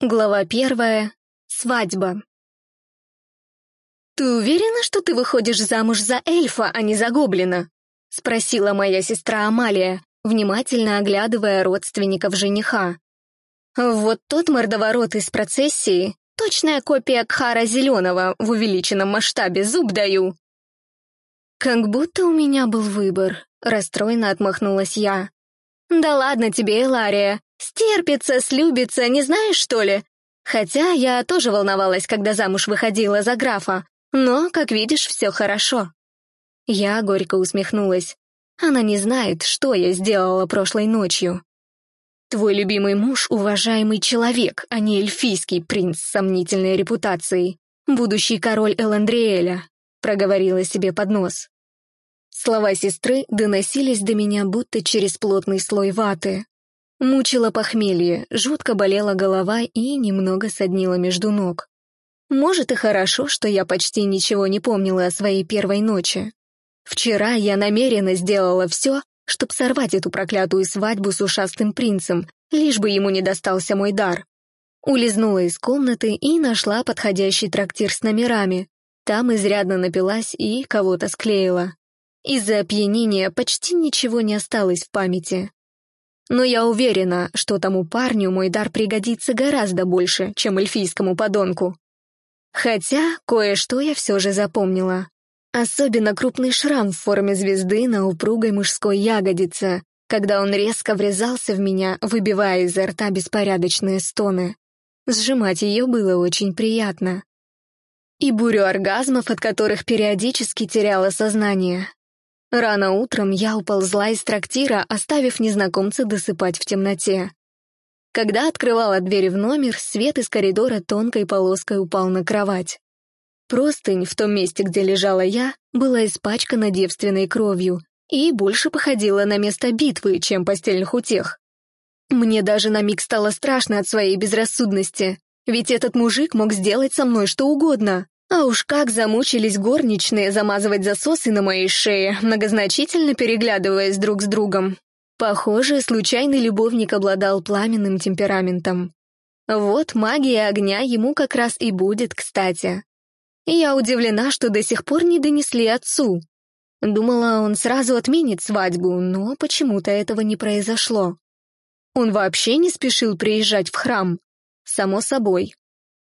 Глава первая. Свадьба. «Ты уверена, что ты выходишь замуж за эльфа, а не за гоблина?» — спросила моя сестра Амалия, внимательно оглядывая родственников жениха. Вот тот мордоворот из процессии — точная копия Кхара Зеленого в увеличенном масштабе, зуб даю. «Как будто у меня был выбор», — расстроенно отмахнулась я. «Да ладно тебе, Элария, Стерпится, слюбится, не знаешь, что ли? Хотя я тоже волновалась, когда замуж выходила за графа, но, как видишь, все хорошо. Я горько усмехнулась. Она не знает, что я сделала прошлой ночью. Твой любимый муж — уважаемый человек, а не эльфийский принц с сомнительной репутацией, будущий король Эландриэля, проговорила себе под нос. Слова сестры доносились до меня будто через плотный слой ваты, Мучило похмелье, жутко болела голова и немного соднила между ног. Может и хорошо, что я почти ничего не помнила о своей первой ночи. Вчера я намеренно сделала все, чтобы сорвать эту проклятую свадьбу с ушастым принцем, лишь бы ему не достался мой дар. Улизнула из комнаты и нашла подходящий трактир с номерами. Там изрядно напилась и кого-то склеила. Из-за опьянения почти ничего не осталось в памяти. Но я уверена, что тому парню мой дар пригодится гораздо больше, чем эльфийскому подонку. Хотя кое-что я все же запомнила. Особенно крупный шрам в форме звезды на упругой мужской ягодице, когда он резко врезался в меня, выбивая изо рта беспорядочные стоны. Сжимать ее было очень приятно. И бурю оргазмов, от которых периодически теряла сознание, Рано утром я уползла из трактира, оставив незнакомца досыпать в темноте. Когда открывала дверь в номер, свет из коридора тонкой полоской упал на кровать. Простынь в том месте, где лежала я, была испачкана девственной кровью и больше походила на место битвы, чем постельных утех. Мне даже на миг стало страшно от своей безрассудности, ведь этот мужик мог сделать со мной что угодно. А уж как замучились горничные замазывать засосы на моей шее, многозначительно переглядываясь друг с другом. Похоже, случайный любовник обладал пламенным темпераментом. Вот магия огня ему как раз и будет кстати. Я удивлена, что до сих пор не донесли отцу. Думала, он сразу отменит свадьбу, но почему-то этого не произошло. Он вообще не спешил приезжать в храм. Само собой,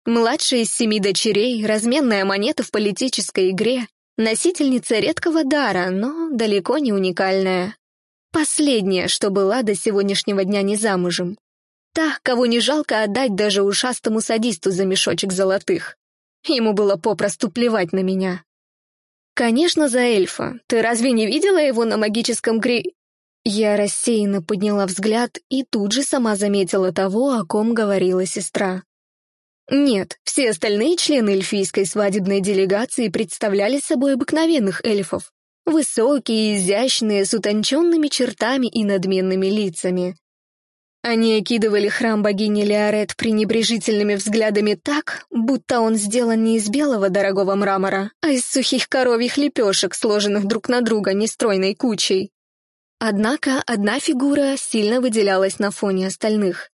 Младшая из семи дочерей, разменная монета в политической игре, носительница редкого дара, но далеко не уникальная. Последняя, что была до сегодняшнего дня не замужем. Та, кого не жалко отдать даже ушастому садисту за мешочек золотых. Ему было попросту плевать на меня. «Конечно, за эльфа. Ты разве не видела его на магическом гри...» Я рассеянно подняла взгляд и тут же сама заметила того, о ком говорила сестра. Нет, все остальные члены эльфийской свадебной делегации представляли собой обыкновенных эльфов. Высокие, изящные, с утонченными чертами и надменными лицами. Они окидывали храм богини Леорет пренебрежительными взглядами так, будто он сделан не из белого дорогого мрамора, а из сухих коровьих лепешек, сложенных друг на друга нестройной кучей. Однако одна фигура сильно выделялась на фоне остальных.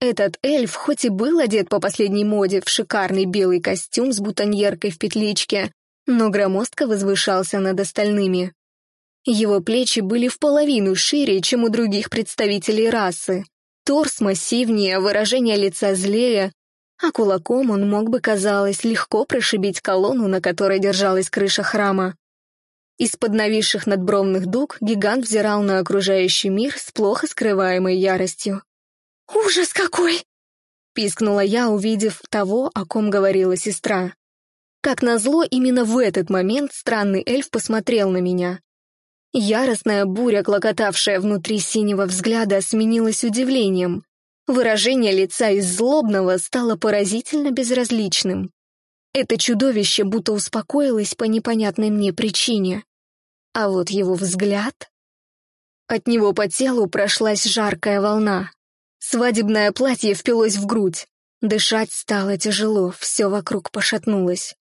Этот эльф хоть и был одет по последней моде в шикарный белый костюм с бутоньеркой в петличке, но громоздко возвышался над остальными. Его плечи были в половину шире, чем у других представителей расы. Торс массивнее, выражение лица злее, а кулаком он мог бы, казалось, легко прошибить колонну, на которой держалась крыша храма. Из-под нависших надбровных дуг гигант взирал на окружающий мир с плохо скрываемой яростью. «Ужас какой!» — пискнула я, увидев того, о ком говорила сестра. Как назло, именно в этот момент странный эльф посмотрел на меня. Яростная буря, клокотавшая внутри синего взгляда, сменилась удивлением. Выражение лица из злобного стало поразительно безразличным. Это чудовище будто успокоилось по непонятной мне причине. А вот его взгляд... От него по телу прошлась жаркая волна. Свадебное платье впилось в грудь. Дышать стало тяжело, все вокруг пошатнулось.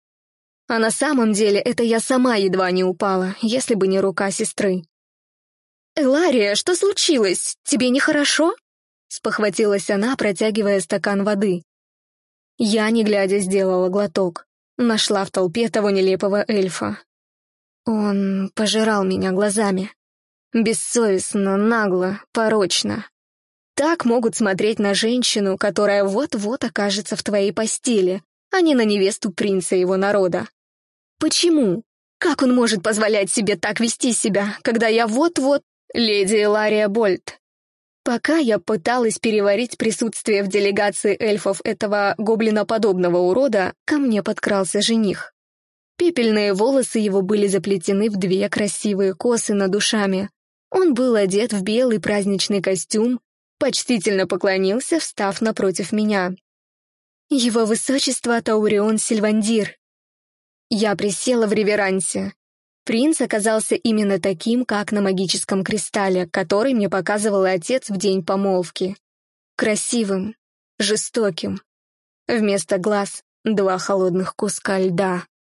А на самом деле это я сама едва не упала, если бы не рука сестры. «Элария, что случилось? Тебе нехорошо?» Спохватилась она, протягивая стакан воды. Я, не глядя, сделала глоток. Нашла в толпе того нелепого эльфа. Он пожирал меня глазами. Бессовестно, нагло, порочно. Так могут смотреть на женщину, которая вот-вот окажется в твоей постели, а не на невесту принца его народа. Почему? Как он может позволять себе так вести себя, когда я вот-вот леди Лария Больт? Пока я пыталась переварить присутствие в делегации эльфов этого гоблиноподобного урода, ко мне подкрался жених. Пепельные волосы его были заплетены в две красивые косы над душами. Он был одет в белый праздничный костюм, почтительно поклонился, встав напротив меня. «Его высочество Таурион Сильвандир». Я присела в реверансе, Принц оказался именно таким, как на магическом кристалле, который мне показывал отец в день помолвки. Красивым, жестоким. Вместо глаз — два холодных куска льда.